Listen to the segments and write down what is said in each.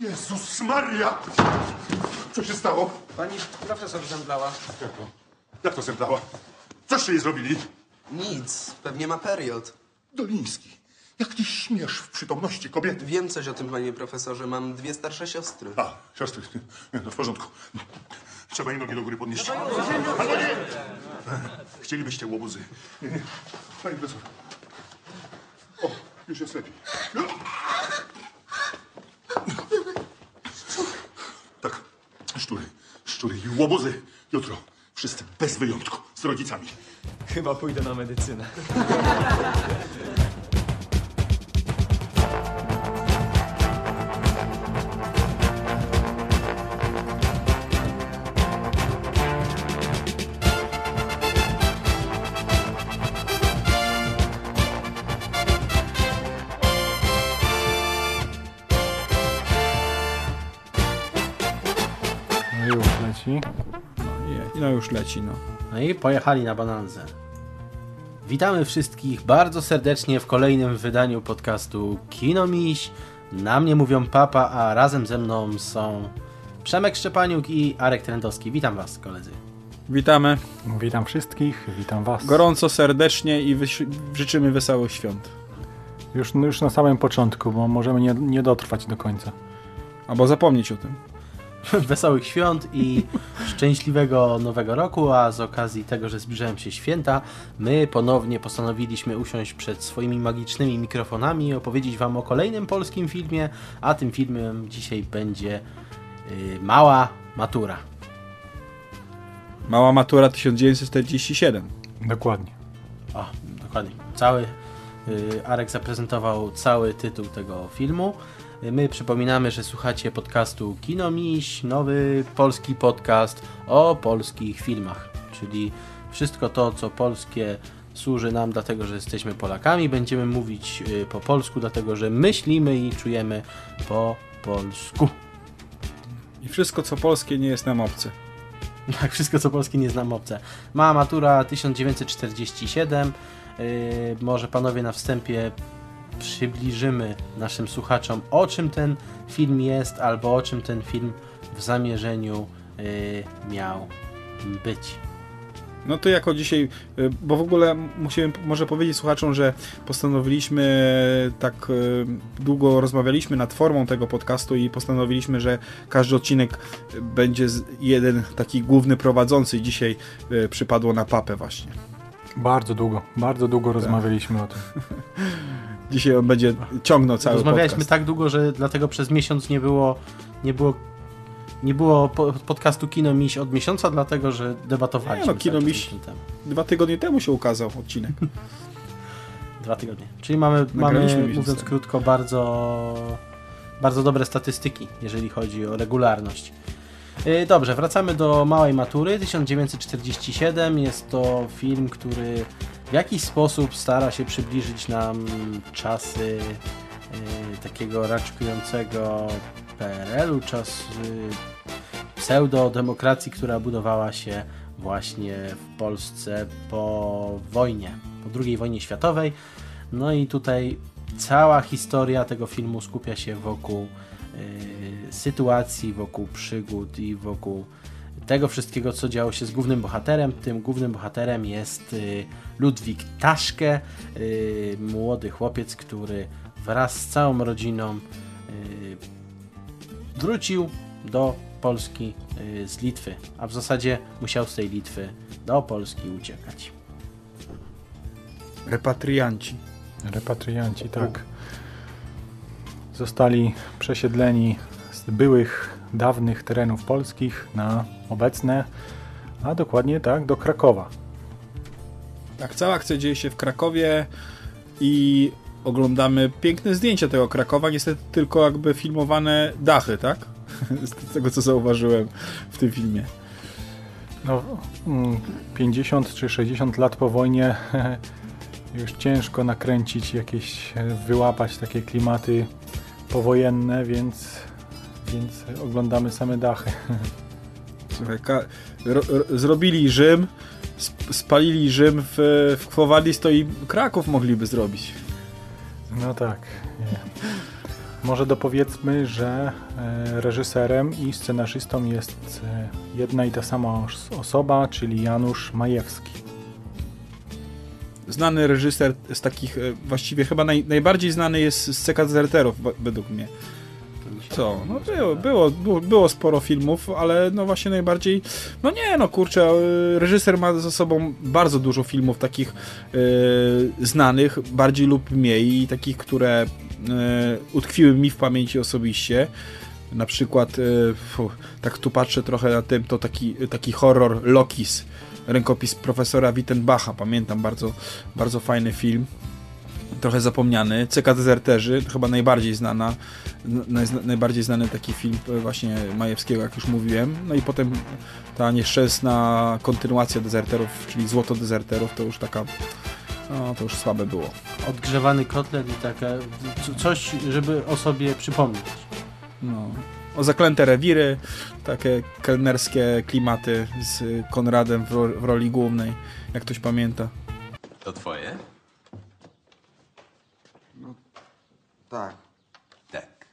Jezus Maria! Co się stało? Pani profesor zemdlała. Jak to? Jak to zemdlała? Coście jej zrobili? Nic, pewnie ma period. Doliński, jak ty śmiesz w przytomności kobiety? Wiem coś o tym, panie profesorze. Mam dwie starsze siostry. A, siostry, nie, to w porządku. Trzeba jej nogi do góry podnieść. Albo nie! Chcielibyście łobuzy. Nie, nie. Pani profesor. O, już jest lepiej. Szczury, szczury i łobuzy. Jutro wszyscy bez wyjątku z rodzicami. Chyba pójdę na medycynę. No już leci, no. No i pojechali na bananzę. Witamy wszystkich bardzo serdecznie w kolejnym wydaniu podcastu Kino Miś. Na mnie mówią papa, a razem ze mną są Przemek Szczepaniuk i Arek Trendowski. Witam was, koledzy. Witamy Witam wszystkich, witam was. gorąco, serdecznie i życzymy wesołych świąt. Już, już na samym początku, bo możemy nie, nie dotrwać do końca. Albo zapomnieć o tym. Wesołych świąt i szczęśliwego nowego roku, a z okazji tego, że zbliżają się święta, my ponownie postanowiliśmy usiąść przed swoimi magicznymi mikrofonami i opowiedzieć wam o kolejnym polskim filmie, a tym filmem dzisiaj będzie y, Mała Matura. Mała matura 1947. Dokładnie. O, dokładnie. Cały y, Arek zaprezentował cały tytuł tego filmu. My przypominamy, że słuchacie podcastu Kino Miś, nowy polski podcast o polskich filmach, czyli wszystko to, co polskie służy nam dlatego, że jesteśmy Polakami. Będziemy mówić y, po polsku, dlatego że myślimy i czujemy po polsku. I wszystko, co polskie, nie jest nam obce. Tak, wszystko co polskie nie znam obce. Mała matura 1947. Yy, może panowie na wstępie przybliżymy naszym słuchaczom o czym ten film jest, albo o czym ten film w zamierzeniu yy, miał być. No to jako dzisiaj, y, bo w ogóle musimy może powiedzieć słuchaczom, że postanowiliśmy, tak y, długo rozmawialiśmy nad formą tego podcastu i postanowiliśmy, że każdy odcinek będzie jeden taki główny prowadzący. Dzisiaj y, przypadło na papę właśnie. Bardzo długo, bardzo długo rozmawialiśmy o tym. Dzisiaj on będzie ciągnął cały Rozmawialiśmy podcast. tak długo, że dlatego przez miesiąc nie było nie było nie było po- podcastu Kino Miś od miesiąca, dlatego że debatowaliśmy. Nie no, Kino czas Miś-. Dwa tygodnie temu się ukazał odcinek. Dwa tygodnie. Czyli mamy, mamy Nagraliśmy mówiąc krótko, bardzo, bardzo dobre statystyki, jeżeli chodzi o regularność. Yy, Dobrze, wracamy do Małej Matury. 1947 jest to film, który w jakiś sposób stara się przybliżyć nam czasy yy, takiego raczkującego PRL-u, czas yy, pseudodemokracji, która budowała się właśnie w Polsce po wojnie, po II wojnie światowej. No i tutaj cała historia tego filmu skupia się wokół y, sytuacji, wokół przygód i wokół tego wszystkiego, co działo się z głównym bohaterem. Tym głównym bohaterem jest y, Ludwik Taszke, y, młody chłopiec, który wraz z całą rodziną y, wrócił do Polski z Litwy, a w zasadzie musiał z tej Litwy do Polski uciekać. Repatrianci. Repatrianci, tak. Zostali przesiedleni z byłych, dawnych terenów polskich na obecne, a dokładnie tak, do Krakowa. Tak, cała akcja dzieje się w Krakowie i oglądamy piękne zdjęcia tego Krakowa, niestety tylko jakby filmowane dachy, tak? Z tego co zauważyłem w tym filmie. No, mm, 50 czy 60 lat po wojnie już ciężko nakręcić jakieś, e, wyłapać takie klimaty powojenne, więc, więc oglądamy same dachy. Słuchaj, zrobili Rzym, sp- spalili Rzym w, w to i Kraków mogliby zrobić. No tak. Nie. może dopowiedzmy, że e, reżyserem i scenarzystą jest e, jedna i ta sama os- osoba, czyli Janusz Majewski. Znany reżyser z takich, e, właściwie chyba naj, najbardziej znany jest z CK Deserterów, wa- według mnie. Co? No było, było, było, sporo filmów, ale no właśnie najbardziej, no nie no kurczę, e, reżyser ma za sobą bardzo dużo filmów takich e, znanych, bardziej lub mniej i takich, które e, utkwiły mi w pamięci osobiście. Na przykład, e, fu, tak tu patrzę trochę na tym, to taki, taki horror Lokis, rękopis profesora Wittenbacha, pamiętam, bardzo, bardzo fajny film trochę zapomniany. CK Dezerterzy, chyba najbardziej znana, naj, najbardziej znany taki film e, właśnie Majewskiego, jak już mówiłem. No i potem ta nieszczęsna kontynuacja Dezerterów, czyli Złoto Dezerterów, to już taka, no to już słabe było. Odgrzewany kotlet i taka, co- coś, żeby o sobie przypomnieć. No. O zaklęte rewiry, takie kelnerskie klimaty z Konradem w, ro, w roli głównej, jak ktoś pamięta. To twoje? Tak. Tak.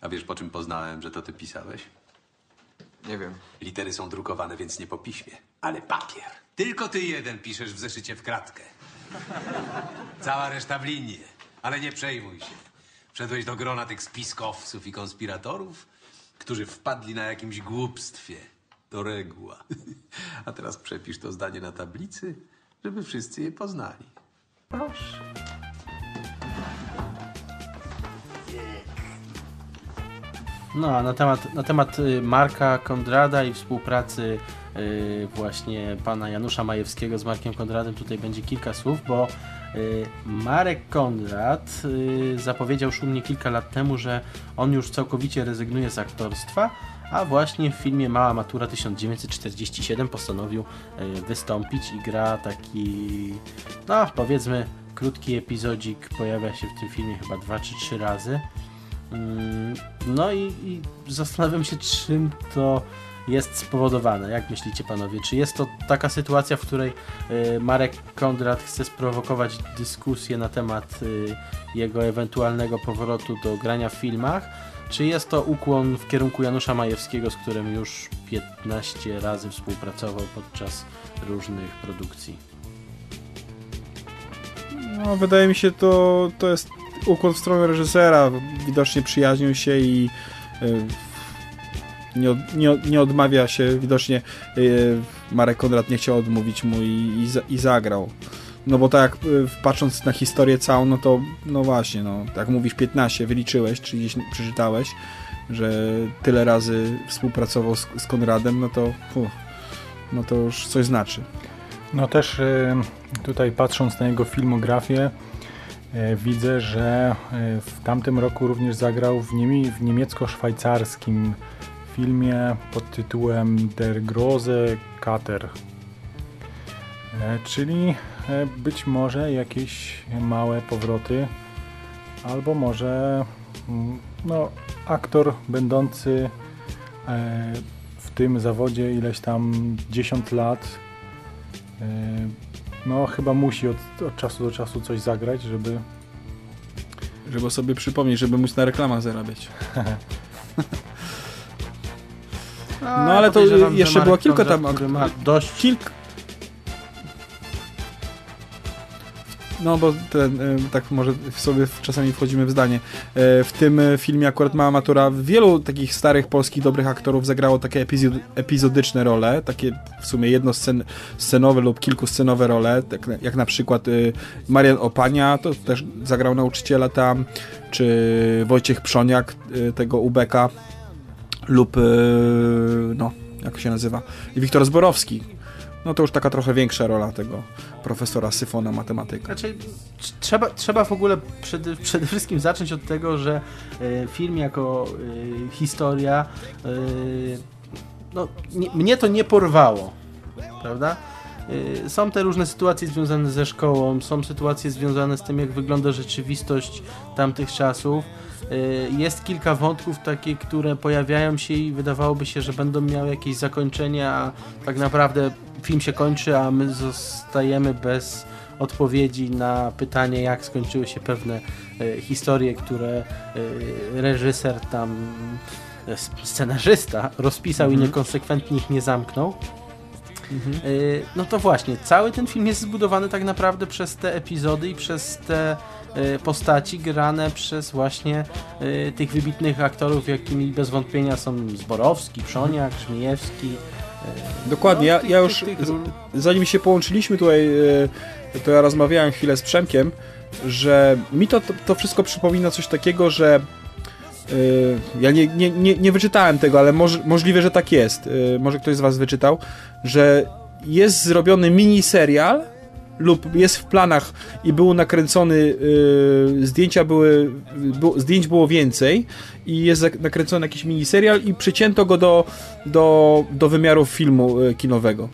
A wiesz, po czym poznałem, że to ty pisałeś? Nie wiem. Litery są drukowane, więc nie po piśmie, ale papier. Tylko ty jeden piszesz w zeszycie w kratkę. Cała reszta w linię. Ale nie przejmuj się. Wszedłeś do grona tych spiskowców i konspiratorów, którzy wpadli na jakimś głupstwie. To reguła. A teraz przepisz to zdanie na tablicy, żeby wszyscy je poznali. Proszę. No, na temat, na temat y, Marka Kondrada i współpracy y, właśnie pana Janusza Majewskiego z Markiem Kondradem tutaj będzie kilka słów, bo y, Marek Konrad y, zapowiedział szumnie kilka lat temu, że on już całkowicie rezygnuje z aktorstwa, a właśnie w filmie Mała Matura 1947 postanowił y, wystąpić i gra taki, no powiedzmy, krótki epizodzik, pojawia się w tym filmie chyba dwa czy trzy razy. No i, i zastanawiam się, czym to jest spowodowane. Jak myślicie, panowie? Czy jest to taka sytuacja, w której y, Marek Kondrat chce sprowokować dyskusję na temat y, jego ewentualnego powrotu do grania w filmach? Czy jest to ukłon w kierunku Janusza Majewskiego, z którym już 15 razy współpracował podczas różnych produkcji? No, wydaje mi się, to, to jest ukłon w stronę reżysera. Widocznie przyjaźnią się i y, nie, nie, nie odmawia się. Widocznie y, Marek Konrad nie chciał odmówić mu i, i, i zagrał. No bo tak y, patrząc na historię całą, no to no właśnie, no, tak mówisz 15, wyliczyłeś, czy gdzieś przeczytałeś, że tyle razy współpracował z, z Konradem, no to no to już coś znaczy. No też tutaj patrząc na jego filmografię widzę, że y, w tamtym roku również zagrał w, niemie w niemiecko-szwajcarskim filmie pod tytułem Der große Kater. E, Czyli e, być może jakieś małe powroty, albo może mm, no, aktor będący e, w tym zawodzie ileś tam 10 lat No, chyba musi od, od czasu do czasu coś zagrać, żeby. Żeby sobie przypomnieć, żeby móc na reklamach zarabiać. No ale to jeszcze było kilka tam. który ma dość Kilk... No bo ten, y, tak może sobie czasami wchodzimy w zdanie. E, W tym y, filmie akurat Mała Matura wielu takich starych polskich dobrych aktorów zagrało takie epizod, epizodyczne role, takie w sumie jednoscenowe lub kilkuscenowe role, tak jak na przykład Marian Opania, to też zagrał nauczyciela tam, czy Wojciech Przoniak, tego Ubeka, lub no, jak się nazywa, i Wiktor Zborowski. No to już taka trochę większa rola tego profesora Syfona matematyka. Znaczy, tr- trzeba, trzeba w ogóle przede, przede wszystkim zacząć od tego, że e, film jako e, historia, e, no, nie, mnie to nie porwało, prawda? Są te różne sytuacje związane ze szkołą, są sytuacje związane z tym, jak wygląda rzeczywistość tamtych czasów. E, Jest kilka wątków takie, które pojawiają się i wydawałoby się, że będą miały jakieś zakończenie, a tak naprawdę film się kończy, a my zostajemy bez odpowiedzi na pytanie, jak skończyły się pewne e, historie, które e, reżyser tam, scenarzysta rozpisał i niekonsekwentnie ich nie zamknął. E, No to właśnie, cały ten film jest zbudowany tak naprawdę przez te epizody i przez te postaci grane przez właśnie e, tych wybitnych aktorów, jakimi bez wątpienia są Zborowski, Przoniak, Żmijewski. Dokładnie, ja, tych- ja tych- już tych ról. zanim się połączyliśmy tutaj, to ja rozmawiałem chwilę z Przemkiem, że mi to, to, wszystko przypomina coś takiego, że ja nie, nie, nie, nie wyczytałem tego, ale moż, możliwe, że tak jest. Może ktoś z was wyczytał, że jest zrobiony mini serial lub jest w planach i był nakręcony, e, zdjęcia były, bu, zdjęć było więcej i jest nakręcony jakiś mini serial i przycięto go do, do, do wymiaru filmu e, kinowego.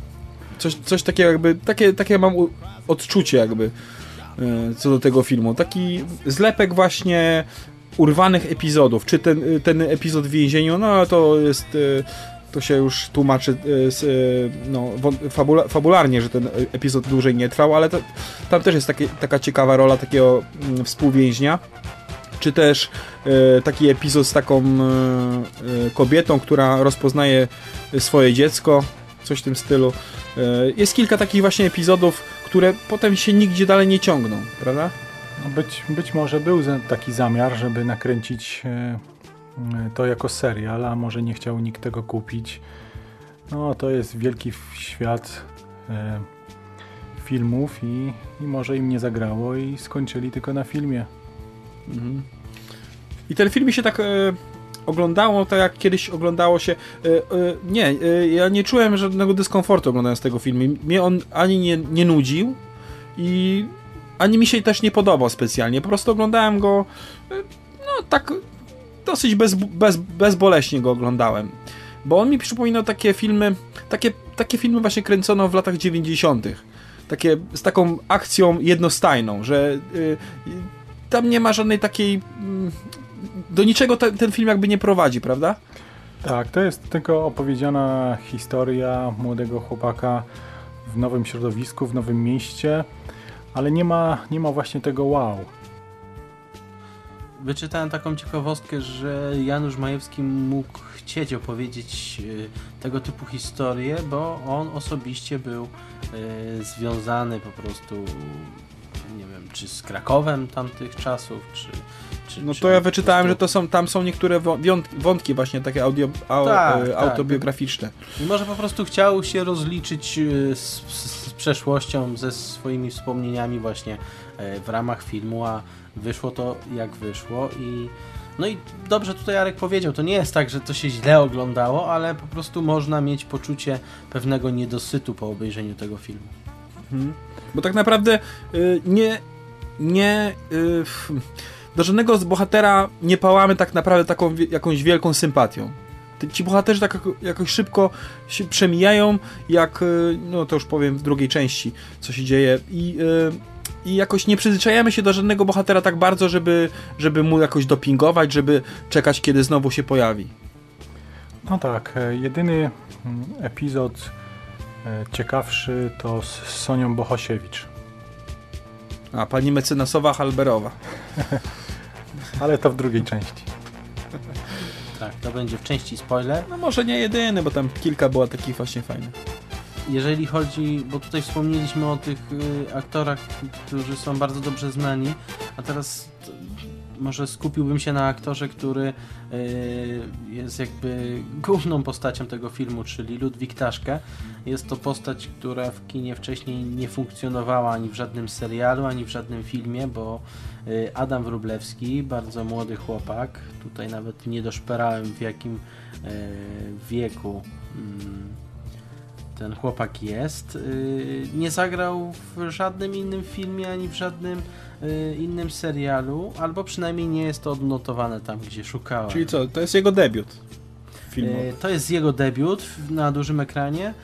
Coś, coś takiego jakby, takie, takie mam odczucie jakby co do tego filmu. Taki zlepek właśnie urwanych epizodów. Czy ten, ten epizod w więzieniu, no to jest... To się już tłumaczy e, e, no, fabula, fabularnie, że ten epizod dłużej nie trwał, ale to, tam też jest taka ciekawa rola takiego mm, współwięźnia czy też e, taki epizod z taką e, kobietą, która rozpoznaje swoje dziecko, coś w tym stylu. E, jest kilka takich właśnie epizodów, które potem się nigdzie dalej nie ciągną, prawda? No Być, być może był taki zamiar, żeby nakręcić to jako serial, a może nie chciał nikt tego kupić. No to jest wielki świat e, filmów i, i może im nie zagrało i skończyli tylko na filmie. I ten film się tak e, oglądało, tak jak kiedyś oglądało się. E, e, nie, e, ja nie czułem żadnego dyskomfortu oglądając tego filmu. Mnie on ani nie, nie nudził i ani mi się też nie podobał specjalnie. Po prostu oglądałem go e, no tak dosyć bez, bez, bezboleśnie go oglądałem. Bo on mi przypominał takie filmy, takie, takie filmy właśnie kręcono w latach 90. Takie z taką akcją jednostajną, że y, tam nie ma żadnej takiej. mm, Do niczego te, ten film jakby nie prowadzi, prawda? Tak, to jest tylko opowiedziana historia młodego chłopaka w nowym środowisku, w nowym mieście, ale nie ma, nie ma właśnie tego wow. Wyczytałem taką ciekawostkę, że Janusz Majewski mógł chcieć opowiedzieć e, tego typu historię, bo on osobiście był e, związany po prostu, nie wiem, czy z Krakowem tamtych czasów, czy... czy No czy to ja po wyczytałem, że to są, tam są niektóre wątki właśnie takie audio, au, Tak, e, tak. autobiograficzne. I może po prostu chciał się rozliczyć z, z, przeszłością, ze swoimi wspomnieniami właśnie w ramach filmu, a wyszło to jak wyszło i no i dobrze tutaj Jarek powiedział, to nie jest tak, że to się źle oglądało, ale po prostu można mieć poczucie pewnego niedosytu po obejrzeniu tego filmu. Bo tak naprawdę y, nie, nie y, do żadnego z bohatera nie pałamy tak naprawdę taką jakąś wielką sympatią. Ci bohaterzy tak jako- jakoś szybko się przemijają, jak, y, no to już powiem w drugiej części, co się dzieje i, y, i jakoś nie przyzwyczajamy się do żadnego bohatera tak bardzo, żeby, żeby mu jakoś dopingować, żeby czekać, kiedy znowu się pojawi. No tak, e, jedyny mm, epizod e, ciekawszy to z Sonią Bohosiewicz. A pani mecenasowa Halberowa. Ale to w drugiej części. Tak, to będzie w części spoiler. No może nie jedyny, bo tam kilka było takich właśnie fajnych. Jeżeli chodzi, bo tutaj wspomnieliśmy o tych y, aktorach, którzy są bardzo dobrze znani, a teraz może skupiłbym się na aktorze, który y, jest jakby główną postacią tego filmu, czyli Ludwik Taszke. Jest to postać, która w kinie wcześniej nie funkcjonowała ani w żadnym serialu, ani w żadnym filmie, bo y, Adam Wróblewski, bardzo młody chłopak, tutaj nawet nie doszperałem w jakim wieku mm, ten chłopak jest. Yy, Nie zagrał w żadnym innym filmie ani w żadnym yy, innym serialu, albo przynajmniej nie jest to odnotowane tam, gdzie szukałem. Czyli co, to jest jego debiut filmowy. Yy, To jest jego debiut na dużym ekranie.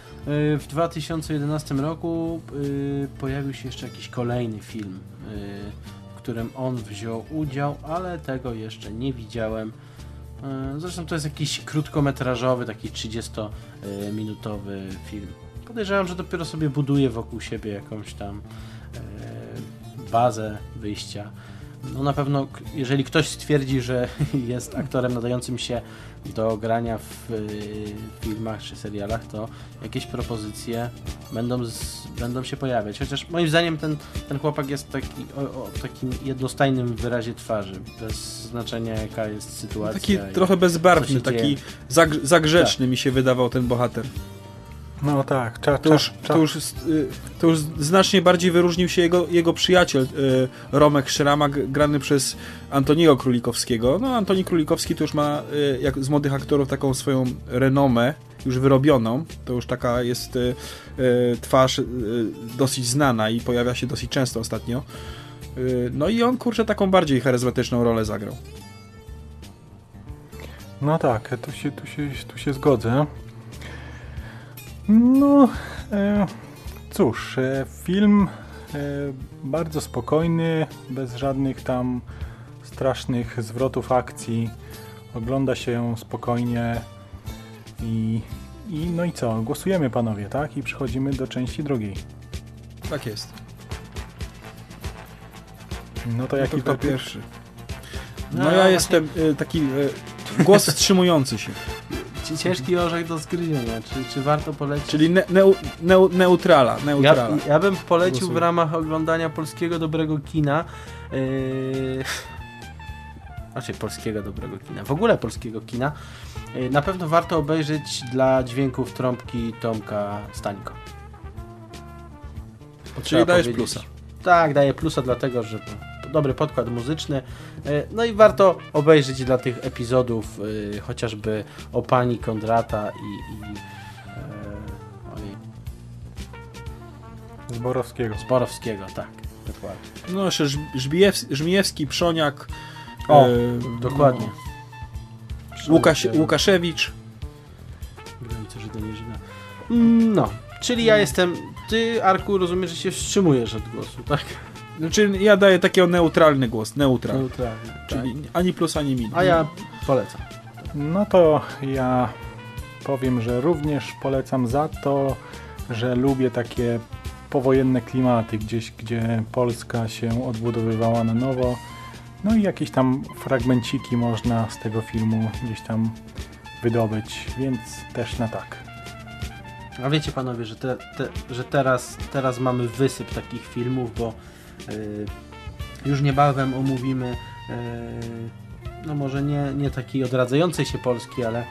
W 2011 roku pojawił się jeszcze jakiś kolejny film, w którym on wziął udział, ale tego jeszcze nie widziałem. Yy, Zresztą to jest jakiś krótkometrażowy, taki 30-minutowy film. Podejrzewam, że dopiero sobie buduje wokół siebie jakąś tam yy, bazę wyjścia. No na pewno, jeżeli ktoś stwierdzi, że jest aktorem nadającym się do grania w y, filmach czy serialach, to jakieś propozycje będą, z, będą się pojawiać. Chociaż moim zdaniem ten, ten chłopak jest taki o, o takim jednostajnym wyrazie twarzy, bez znaczenia jaka jest sytuacja. Taki trochę bezbarwny, taki zagrzeczny mi się wydawał ten bohater. No tak, cza, To cza, już, cza, to już, y, to już znacznie bardziej wyróżnił się jego, jego przyjaciel y, Romek Szramak, grany przez Antoniego Królikowskiego. No, Antoni Królikowski to już ma y, jak z młodych aktorów taką swoją renomę, już wyrobioną. To już taka jest twarz dosyć znana i pojawia się dosyć często ostatnio. No i on, kurczę, taką bardziej charyzmatyczną rolę zagrał. No tak, tu się, tu się, tu się zgodzę. No, e, cóż, e, film e, bardzo spokojny, bez żadnych tam strasznych zwrotów akcji. Ogląda się ją spokojnie i, i no i co, głosujemy panowie, tak? I przechodzimy do części drugiej. Tak jest. No to No jaki to kto to pierwszy? No, No ja ja właśnie- jestem y, taki y, głos wstrzymujący się. Ci- Ciężki orzech do zgryzienia. Czy, czy warto polecić? Czyli ne, neu, neu, neutrala, Ja, neutrala. ja bym polecił w ramach oglądania polskiego dobrego kina. Yy... Znaczy polskiego dobrego kina. W ogóle polskiego kina. Yy, na pewno warto obejrzeć dla dźwięków trąbki Tomka Stańko. Bo Czyli dajesz powiedzieć- plusa. Tak, daję plusa dlatego, że to dobry podkład muzyczny. Yy, No i warto obejrzeć dla tych epizodów yy, chociażby o pani Kondrata i, i ojej, Zborowskiego. Zborowskiego, tak, dokładnie. No jeszcze Żmijewski, Przoniak. O, e, Dokładnie. Łukasz, Łukaszewicz. Granice Żyda, nie Żyda. No, czyli ja jestem... Ty, Arku, rozumiem, że się wstrzymujesz od głosu, tak? Znaczy ja daję taki neutralny głos, neutral. Neutralnie. Czyli ani plus, ani minus. A ja polecam. No to ja powiem, że również polecam za to, że lubię takie powojenne klimaty, gdzieś gdzie Polska się odbudowywała na nowo. No i jakieś tam fragmenciki można z tego filmu gdzieś tam wydobyć, więc też na tak. A wiecie panowie, że, te, te, że teraz, teraz mamy wysyp takich filmów, bo już niebawem omówimy y, no może nie, nie takiej odradzającej się Polski, ale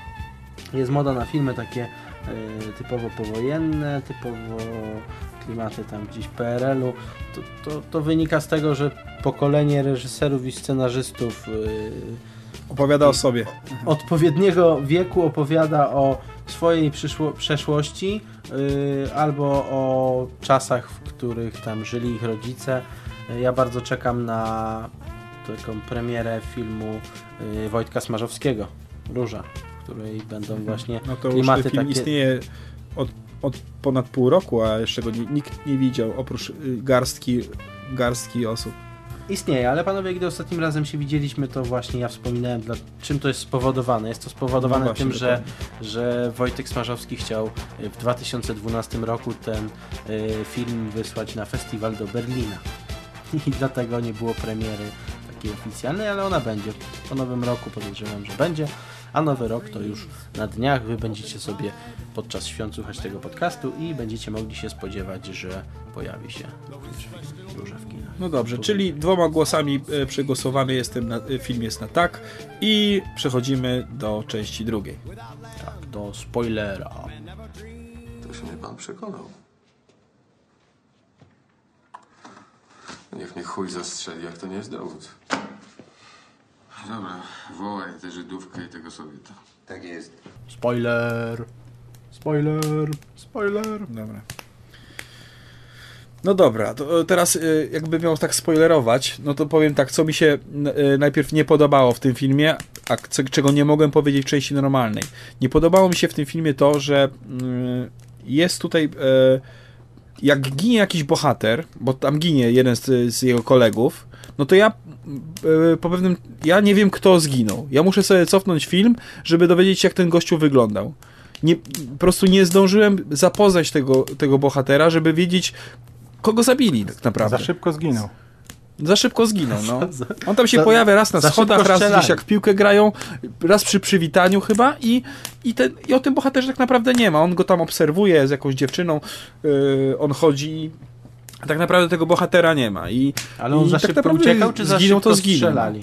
jest moda na filmy takie y, typowo powojenne, typowo klimaty tam gdzieś PRL-u. To, to, to wynika z tego, że pokolenie reżyserów i scenarzystów Opowiada o sobie. odpowiedniego wieku opowiada o swojej przeszłości yy, albo o czasach, w których tam żyli ich rodzice. Ja bardzo czekam na taką premierę filmu yy, Wojtka Smarzowskiego, Róża, w której będą właśnie No to już klimaty ten film takie... istnieje od, od ponad pół roku, a jeszcze go ni- nikt nie widział, oprócz y, garstki, garstki osób. Istnieje, ale panowie, gdy ostatnim razem się widzieliśmy, to właśnie ja wspominałem, dla, czym to jest spowodowane. Jest to spowodowane No właśnie, tym, że, że Wojtek Smarzowski chciał y, w 2012 roku ten y, film wysłać na festiwal do Berlina. I dlatego nie było premiery takiej oficjalnej, ale ona będzie. Po nowym roku podejrzewam, że będzie. A nowy rok to już na dniach. Wy będziecie sobie podczas świąt słuchać tego podcastu i będziecie mogli się spodziewać, że pojawi się dużo w kinach. No dobrze, czyli dwoma głosami e, przegłosowany jestem na, e, film jest na tak i przechodzimy do części drugiej. Tak, do spoilera. To się mnie pan przekonał. Niech mnie chuj zastrzeli, jak to nie jest dowód. Dobra, wołaj tę Żydówkę i tego Sowieta. Tak jest. Spoiler. Spoiler. Spoiler. Dobra. No dobra, to e, teraz e, jakby miał tak spoilerować, no to powiem tak, co mi się e, najpierw nie podobało w tym filmie, a czego nie mogłem powiedzieć w części normalnej. Nie podobało mi się w tym filmie to, że mm, jest tutaj e, jak ginie jakiś bohater, bo tam ginie jeden z, z jego kolegów, no to ja e, po pewnym, ja nie wiem kto zginął. Ja muszę sobie cofnąć film, żeby dowiedzieć się jak ten gościu wyglądał. Nie, po prostu nie zdążyłem zapoznać tego, tego bohatera, żeby wiedzieć kogo zabili tak naprawdę. Za szybko zginął. Za szybko zginął, no. On tam się za- pojawia raz na schodach, raz gdzieś jak w piłkę grają, raz przy przywitaniu chyba i, i, ten, i o tym bohaterze tak naprawdę nie ma. On go tam obserwuje z jakąś dziewczyną, yy, on chodzi a tak naprawdę tego bohatera nie ma. I, Ale on i za tak szybko uciekał, czy za zginął, szybko to zginął. strzelali?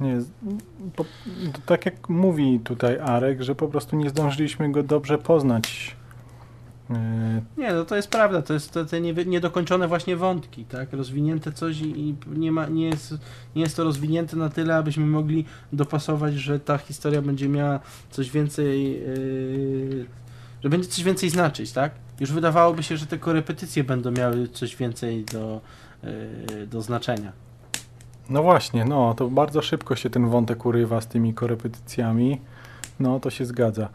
Nie, po, tak jak mówi tutaj Arek, że po prostu nie zdążyliśmy go dobrze poznać. Yy, Nie, no to jest prawda, to jest te, niedokończone właśnie wątki, tak? Rozwinięte coś i, i nie, ma, nie, jest, nie jest to rozwinięte na tyle, abyśmy mogli dopasować, że ta historia będzie miała coś więcej, yy, że będzie coś więcej znaczyć, tak? Już wydawałoby się, że te korepetycje będą miały coś więcej do, yy, do znaczenia. No właśnie, no to bardzo szybko się ten wątek urywa z tymi korepetycjami. No to się zgadza.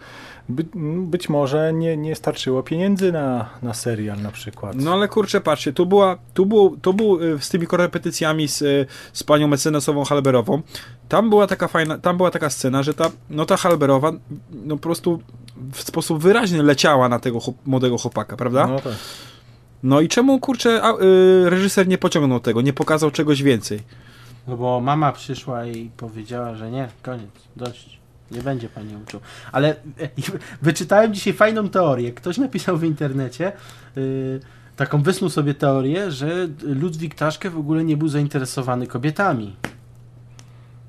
By, być może nie, nie starczyło pieniędzy na, na serial na przykład. No ale kurczę, patrzcie, tu była, tu był, tu był y, z tymi korepetycjami z, y, z panią mecenesową Halberową. Tam była taka fajna, tam była taka scena, że ta, no ta Halberowa, no po prostu w sposób wyraźny leciała na tego chłop, młodego chłopaka, prawda? No tak. No i czemu, kurczę, a, y, reżyser nie pociągnął tego, nie pokazał czegoś więcej? No bo mama przyszła i powiedziała, że nie, koniec, dość. Nie będzie pani uczył. Ale e, wyczytałem dzisiaj fajną teorię. Ktoś napisał w internecie, y, taką wysnuł sobie teorię, że Ludwik Taszke w ogóle nie był zainteresowany kobietami.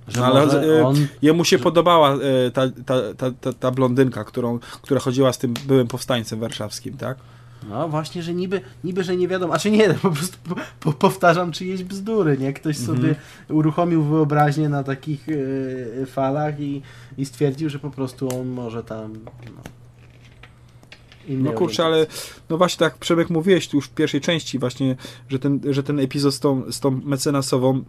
Że No, ale, e, on... Jemu się podobała y, ta, ta, ta, ta, ta blondynka, którą, która chodziła z tym byłym powstańcem warszawskim, tak? No właśnie, że niby, niby, że nie wiadomo, a czy nie, po prostu po, po, powtarzam czyjeś bzdury, nie? Ktoś Mhm. sobie uruchomił wyobraźnię na takich y, falach i, i stwierdził, że po prostu on może tam... No, No kurczę, ale no właśnie tak Przemek mówiłeś tu już w pierwszej części właśnie, że ten, że ten epizod z tą, z tą mecenasową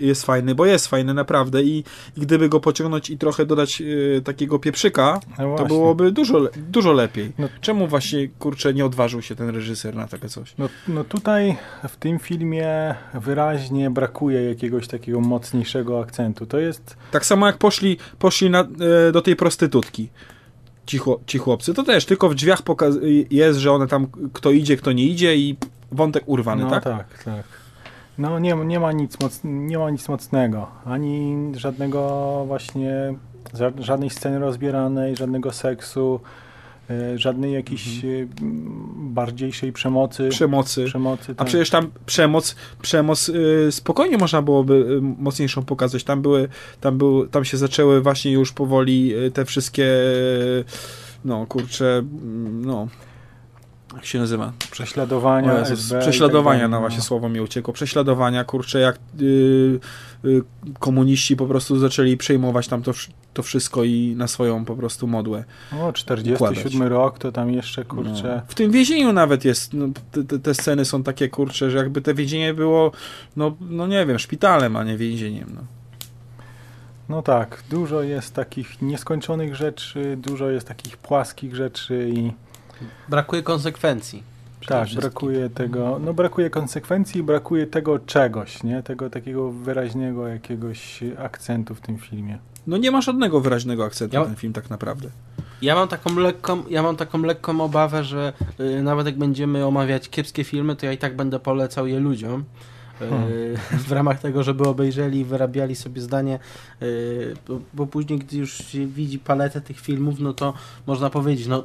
jest fajny, bo jest fajny naprawdę i, i gdyby go pociągnąć i trochę dodać e, takiego pieprzyka, No to byłoby dużo, le- dużo lepiej. No- Czemu właśnie, kurczę, nie odważył się ten reżyser na takie coś? No, no tutaj w tym filmie wyraźnie brakuje jakiegoś takiego mocniejszego akcentu. To jest Tak samo jak poszli, poszli na, e, do tej prostytutki. Ci, ci chłopcy, to też tylko w drzwiach jest, że one tam, kto idzie, kto nie idzie i wątek urwany, no tak? tak, tak. No nie, nie, ma nic moc, nie ma nic mocnego, ani żadnego właśnie, ża- żadnej sceny rozbieranej, żadnego seksu, e, żadnej jakiejś e, m, bardziejszej przemocy. Przemocy. przemocy A tak. przecież tam przemoc, przemoc y, spokojnie można byłoby y, mocniejszą pokazać. Tam były, tam był, tam się zaczęły właśnie już powoli y, te wszystkie, y, no kurczę, mm, no, jak się nazywa? prześladowania, O Jezus, prześladowania, tak no właśnie słowo mi uciekło. Prześladowania, kurczę, jak y, y, komuniści po prostu zaczęli przejmować tam to, to wszystko i na swoją po prostu modłę. O, 47 układać. rok, to tam jeszcze, kurczę, No. W tym więzieniu nawet jest, no, te, te, te sceny są takie kurcze, że jakby te więzienie było, no, no nie wiem, szpitalem, a nie więzieniem. No. no tak, dużo jest takich nieskończonych rzeczy, dużo jest takich płaskich rzeczy i Brakuje konsekwencji. Tak, brakuje tego, no brakuje konsekwencji, brakuje tego czegoś, nie? Tego takiego wyraźnego jakiegoś akcentu w tym filmie. no nie ma żadnego wyraźnego akcentu Ja- ten film tak naprawdę. Ja mam taką lekką, ja mam taką lekką obawę, że y, nawet jak będziemy omawiać kiepskie filmy, to ja i tak będę polecał je ludziom. y, Hmm. W ramach tego, żeby obejrzeli i wyrabiali sobie zdanie, y, bo, bo później, gdy już się widzi paletę tych filmów, no to można powiedzieć, no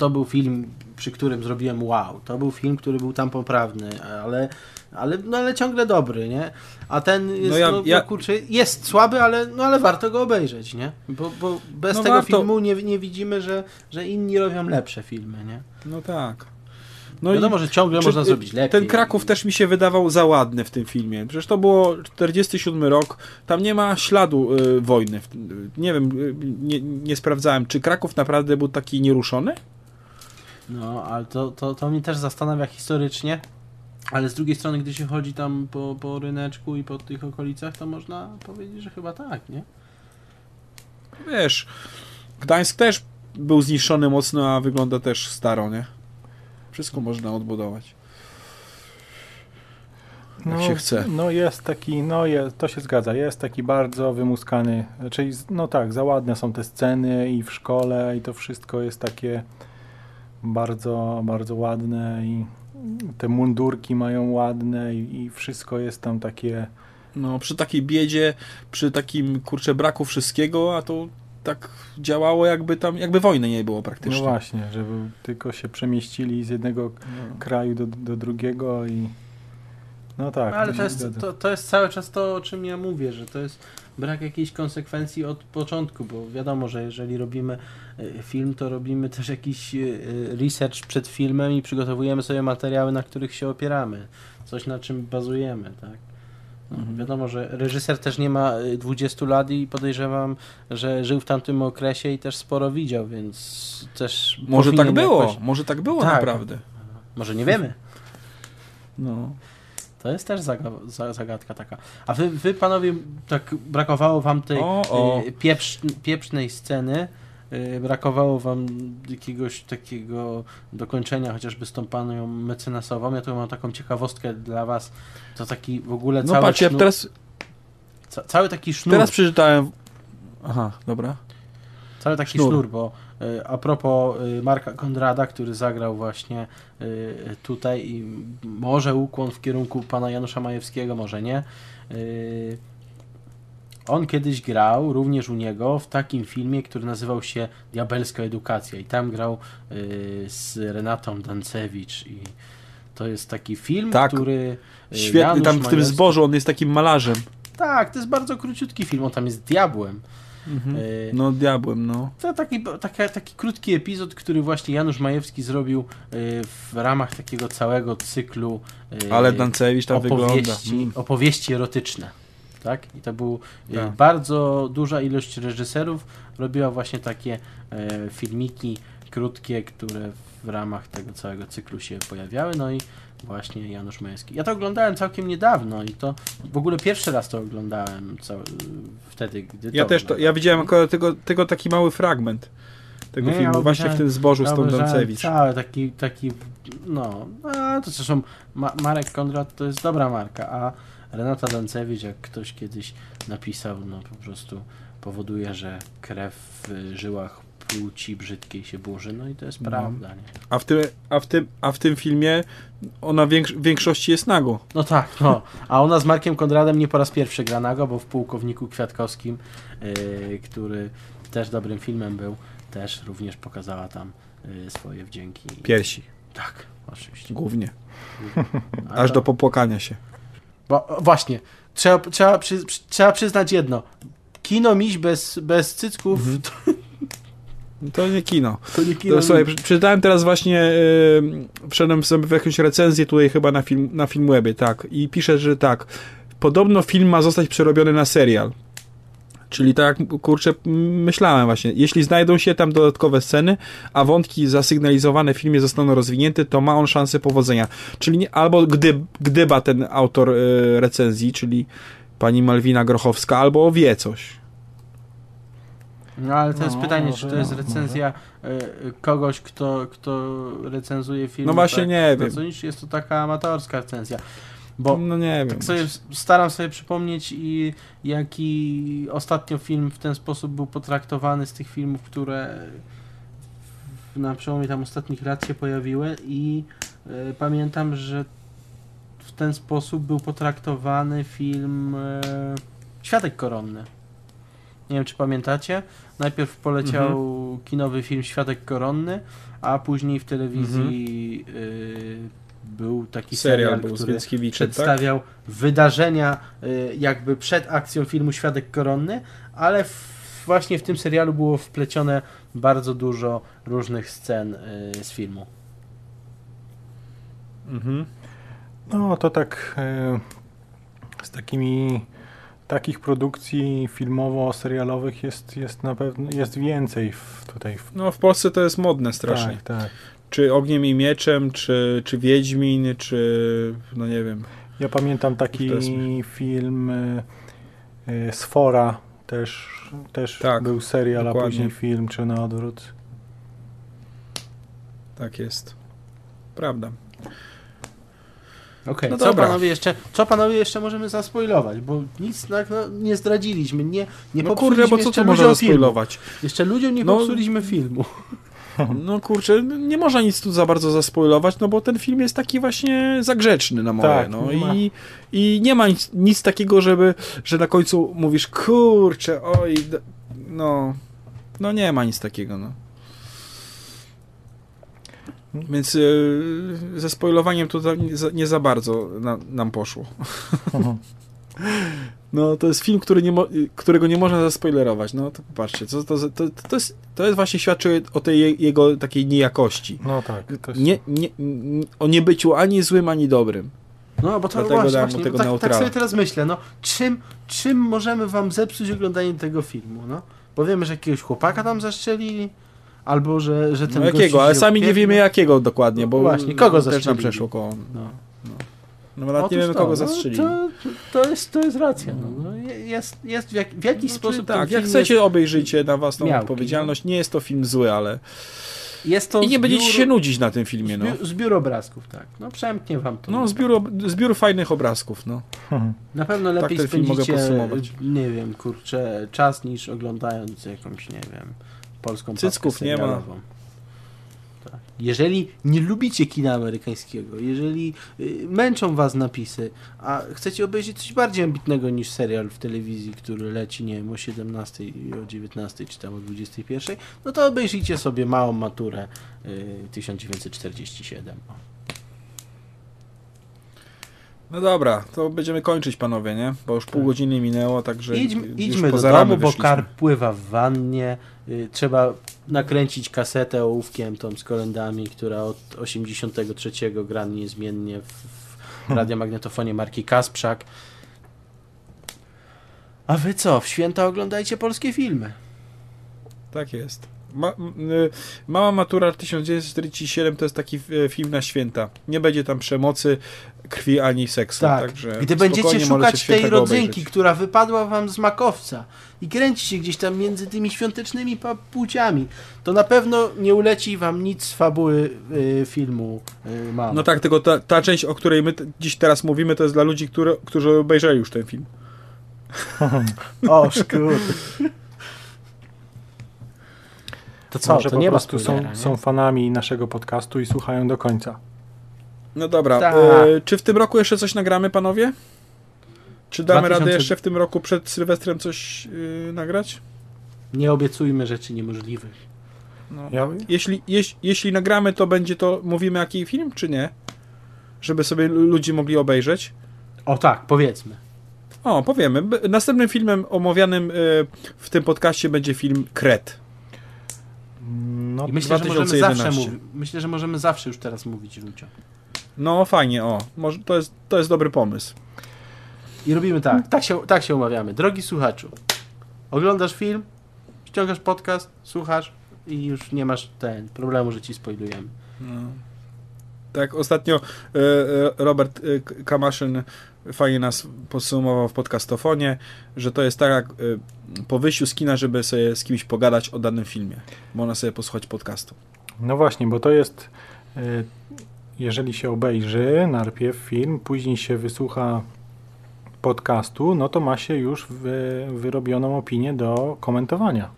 to był film, przy którym zrobiłem wow, to był film, który był tam poprawny, ale, ale, no, ale ciągle dobry, nie? A ten jest, no, ja- no, ja- kurczę, jest słaby, ale, no, ale warto go obejrzeć, nie? Bo, bo bez No tego warto. filmu nie, nie widzimy, że, że inni robią lepsze filmy, nie? No tak. No Wiadomo, że ciągle czy- można zrobić lepiej. Ten Kraków też mi się wydawał za ładny w tym filmie. Przecież to było 47 rok, tam nie ma śladu y, wojny. W- Nie wiem, y, nie, nie sprawdzałem, czy Kraków naprawdę był taki nieruszony? No, ale to, to, to mnie też zastanawia historycznie, ale z drugiej strony, gdy się chodzi tam po, po ryneczku i po tych okolicach, to można powiedzieć, że chyba tak, nie? Wiesz, Gdańsk też był zniszczony mocno, a wygląda też staro, nie? Wszystko można odbudować. Jak się chce. No jest taki, no jest, to się zgadza, jest taki bardzo wymuskany, czyli no tak, za ładne są te sceny i w szkole i to wszystko jest takie bardzo, bardzo ładne i te mundurki mają ładne i, i wszystko jest tam takie... No, przy takiej biedzie, przy takim, kurczę, braku wszystkiego, a to tak działało jakby tam, jakby wojny nie było No praktycznie. właśnie, żeby tylko się przemieścili z jednego kraju do, do drugiego i... No tak. Ale się to jest, to, to jest cały czas to, o czym ja mówię, że to jest brak jakiejś konsekwencji od początku, bo wiadomo, że jeżeli robimy e, film, to robimy też jakiś e, research przed filmem i przygotowujemy sobie materiały, na których się opieramy. Coś, na czym bazujemy, tak? No, Mhm. Wiadomo, że reżyser też nie ma e, 20 lat i podejrzewam, że żył w tamtym okresie i też sporo widział, więc też Może tak było, jakoś- może tak było Tak. naprawdę. Może nie wiemy. No. To jest też zaga- za- zagadka taka. A wy, wy panowie, tak brakowało wam tej O, o. y, pieprz, pieprznej sceny, y, brakowało wam jakiegoś takiego dokończenia, chociażby z tą panią mecenasową. Ja tu mam taką ciekawostkę dla was. To taki w ogóle No cały, patrz, ja sznur, teraz, ca, cały taki sznur, teraz przeczytałem... Aha, dobra. cały taki sznur. sznur, bo a propos y, Marka Konrada, który zagrał właśnie y, tutaj i może ukłon w kierunku pana Janusza Majewskiego, może nie. Y, On kiedyś grał również u niego w takim filmie, który nazywał się Diabelska Edukacja i tam grał z Renatą Dancewicz i to jest taki film, Tak. który Świetny, Janusz tam w tym Majewski- zbożu on jest takim malarzem. Tak, to jest bardzo króciutki film, on tam jest diabłem. Y, No, diabłem, no. to taki, taka, taki krótki epizod, który właśnie Janusz Majewski zrobił y, w ramach takiego całego cyklu y, Ale Dancewicz tam wygląda. opowieści, Mm. opowieści erotyczne. Tak? I to był Tak. bardzo duża ilość reżyserów robiła właśnie takie filmiki krótkie, które w ramach tego całego cyklu się pojawiały. No i właśnie Janusz Majewski. Ja to oglądałem całkiem niedawno i to w ogóle pierwszy raz to oglądałem cał, wtedy, gdy Ja to też to, ja widziałem akurat tego, tego taki mały fragment tego Nie, ja filmu, właśnie w tym zbożu z Ja obejrzałem Dancewicz. Cały taki, taki, no, a to zresztą Ma Marek Konrad to jest dobra marka, a Renata Dancewicz, jak ktoś kiedyś napisał, no po prostu powoduje, że krew w żyłach płci brzydkiej się burzy, no i to jest No. prawda, nie? A w, tym, a, w tym, a w tym filmie ona w większości jest nago. No tak, no. A ona z Markiem Konradem nie po raz pierwszy gra nago, bo w Pułkowniku Kwiatkowskim, yy, który też dobrym filmem był, też również pokazała tam yy, swoje wdzięki. Piersi, Tak, oczywiście. głównie. A Aż to- do popłakania się. Bo, właśnie, trzeba, trzeba, przy, trzeba przyznać jedno. Kino miś bez, bez cycków to, To nie kino. to nie kino To, słuchaj, przeczytałem teraz właśnie, yy, wszedłem sobie w jakąś recenzję tutaj chyba na, film, na Filmwebie, tak. I pisze, że tak, podobno film ma zostać przerobiony na serial. Czyli tak, kurczę, myślałem właśnie, jeśli znajdą się tam dodatkowe sceny, a wątki zasygnalizowane w filmie zostaną rozwinięte, to ma on szansę powodzenia. Czyli nie, albo gdy, gdyba ten autor y, recenzji, czyli pani Malwina Grochowska, albo wie coś. No ale to jest No, pytanie, może, czy to jest no, recenzja y, y, kogoś, kto, kto recenzuje film. No właśnie tak, nie wiem. co niż jest to taka amatorska recenzja. Bo No nie wiem. tak sobie staram sobie przypomnieć i jaki ostatnio film w ten sposób był potraktowany z tych filmów, które na przełomie tam ostatnich lat się pojawiły i y, pamiętam, że w ten sposób był potraktowany film y, Świadek Koronny. Nie wiem, czy pamiętacie. Najpierw poleciał kinowy film Świadek Koronny, a później w telewizji y, był taki serial, Serial był z który tak? przedstawiał wydarzenia y, jakby przed akcją filmu Świadek Koronny, ale w, właśnie w tym serialu było wplecione bardzo dużo różnych scen y, z filmu. Mhm. No to tak e, z takimi takich produkcji filmowo-serialowych jest, jest na pewno jest więcej w, tutaj. W, No w Polsce to jest modne strasznie. Tak, tak. Czy Ogniem i Mieczem, czy, czy Wiedźmin, czy no nie wiem. Ja pamiętam taki film e, e, Sfora też, też Tak, był serial, a dokładnie. później film, czy na odwrót. Tak jest. Prawda. Okej, No co panowie jeszcze, co panowie jeszcze możemy zaspoilować, bo nic tak, no, nie zdradziliśmy, nie, nie No kurde, bo co tu można filmu. spoilować? Jeszcze ludziom nie No- popsuliśmy filmu. No kurczę, nie można nic tu za bardzo zaspoilować, no bo ten film jest taki właśnie zagrzeczny na moje, Tak, no i, i nie ma nic, nic takiego, żeby, że na końcu mówisz, kurczę, oj, no, no nie ma nic takiego, no. Więc yy, ze spoilowaniem to nie za, nie za bardzo na, nam poszło. No, to jest film, który nie mo- którego nie można zaspoilerować. No, to popatrzcie, co, to, to, to, jest, to jest właśnie świadczy o tej je- jego takiej niejakości. No tak. To jest... Nie, nie, o niebyciu ani złym, ani dobrym. No, bo to Dlatego właśnie, właśnie tego tak, tak sobie teraz myślę, no, czym, czym możemy wam zepsuć oglądanie tego filmu, no? Bo wiemy, że jakiegoś chłopaka tam zaszczelili, albo że, że ten No jakiego, ale sami nie wiemy jakiego dokładnie, bo Właśnie, kogo też nam przeszło koło. No. No, bo nawet Otóż nie wiemy, to, kogo no, zastrzelili. To, to, jest, to jest racja. No. No, je- jest, jest w, jak, w jakiś sposób ten tak, jak chcecie, obejrzyjcie na własną miałki, odpowiedzialność. Nie jest to film zły, ale... Jest, jest to I nie będziecie zbiór- się nudzić na tym filmie, no. Zbiór, zbiór obrazków, tak. No przemknie wam to. No, zbiór, ob- zbiór fajnych obrazków, no. Na pewno lepiej ten film mogę podsumować. nie wiem, kurczę, czas niż oglądając jakąś, nie wiem, polską Cycków nie ma. Tak. Jeżeli nie lubicie kina amerykańskiego, jeżeli y, męczą was napisy, a chcecie obejrzeć coś bardziej ambitnego niż serial w telewizji, który leci, nie wiem, o 17, o 19 czy tam o 21, no to obejrzyjcie sobie małą maturę y, 1947. O. No dobra, to będziemy kończyć, panowie, nie? Bo już pół godziny minęło, także Idź, już idźmy do domu, bo kar pływa w wannie. Y, trzeba nakręcić kasetę ołówkiem tą z kolendami, która od 83 gra niezmiennie w, w radiomagnetofonie marki Kasprzak. A wy co? W święta oglądajcie polskie filmy. Tak jest. Ma, y, Mała Matura 1947 to jest taki y, film na święta. Nie będzie tam przemocy, krwi ani seksu. Tak. Także Gdy będziecie szukać tej rodzynki, obejrzeć. która wypadła wam z makowca i kręcicie gdzieś tam między tymi świątecznymi płciami, to na pewno nie uleci wam nic z fabuły y, filmu y, Mama. No tak, tylko ta, ta część, o której my dziś teraz mówimy, to jest dla ludzi, które, którzy obejrzeli już ten film. O, szkód. To co, Może to po nie ma prostu spoilera, są, nie? są fanami naszego podcastu i słuchają do końca. No dobra, Tak. e, czy w tym roku jeszcze coś nagramy, panowie? Czy damy 2000 radę jeszcze w tym roku przed Sylwestrem coś y, nagrać? Nie obiecujmy rzeczy niemożliwych. Ja, Jeśli, jeś, jeśli nagramy, to będzie to, mówimy jaki film, czy nie? Żeby sobie lu- ludzie mogli obejrzeć. O tak, powiedzmy. O, powiemy. Następnym filmem omawianym y, w tym podcaście będzie film Kret. No, I myślę, że możemy zawsze 2011. Myślę, że możemy zawsze już teraz mówić ludziom. No fajnie, o. Może, to, jest, to jest dobry pomysł. I robimy tak. Tak się, tak się umawiamy. Drogi słuchaczu, oglądasz film, ściągasz podcast, słuchasz i już nie masz ten problemu, że ci spoilujemy. Tak, ostatnio e, e, Robert e, Kamaszyn fajnie nas podsumował w podcastofonie, że to jest tak jak e, po wyjściu z kina, żeby sobie z kimś pogadać o danym filmie. Można sobie posłuchać podcastu. No właśnie, bo to jest, y, jeżeli się obejrzy najpierw film, później się wysłucha podcastu, no to ma się już wy, wyrobioną opinię do komentowania.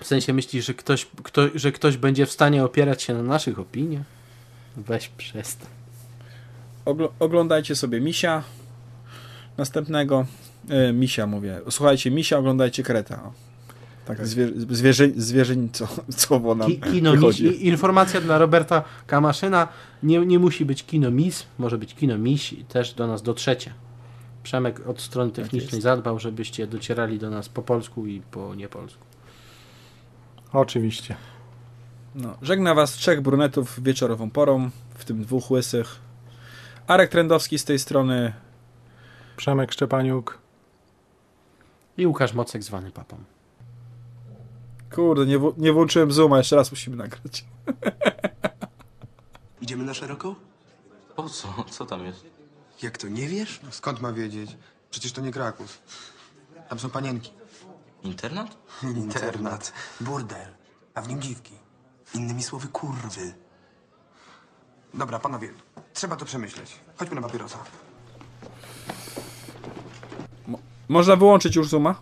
W sensie myślisz, że ktoś, kto, że ktoś będzie w stanie opierać się na naszych opiniach? Weź przestań. Ogl- oglądajcie sobie Misia następnego. E, misia mówię. Słuchajcie Misia, oglądajcie Kreta. O. Tak, zwie, zwierzę, zwierzyńcowo nam Ki, kino mis, informacja dla Roberta Kamaszyna. Nie, nie musi być kino mis, może być kino miś i też do nas dotrzecie. Przemek od strony technicznej zadbał, żebyście docierali do nas po polsku i po niepolsku. Oczywiście. No, żegna was trzech brunetów wieczorową porą, w tym dwóch łysych. Arek Trendowski z tej strony. Przemek Szczepaniuk. I Łukasz Mocek zwany papą. Kurde, nie, w- nie włączyłem Zooma, jeszcze raz musimy nagrać. Idziemy na szeroko? Po co? Co tam jest? Jak to, nie wiesz? No Skąd ma wiedzieć? Przecież to nie Kraków. Tam są panienki. Internat? Internat, burdel, a w nim dziwki. Innymi słowy, kurwy. Dobra, panowie, trzeba to przemyśleć. Chodźmy na papierosa. Można wyłączyć już Zooma?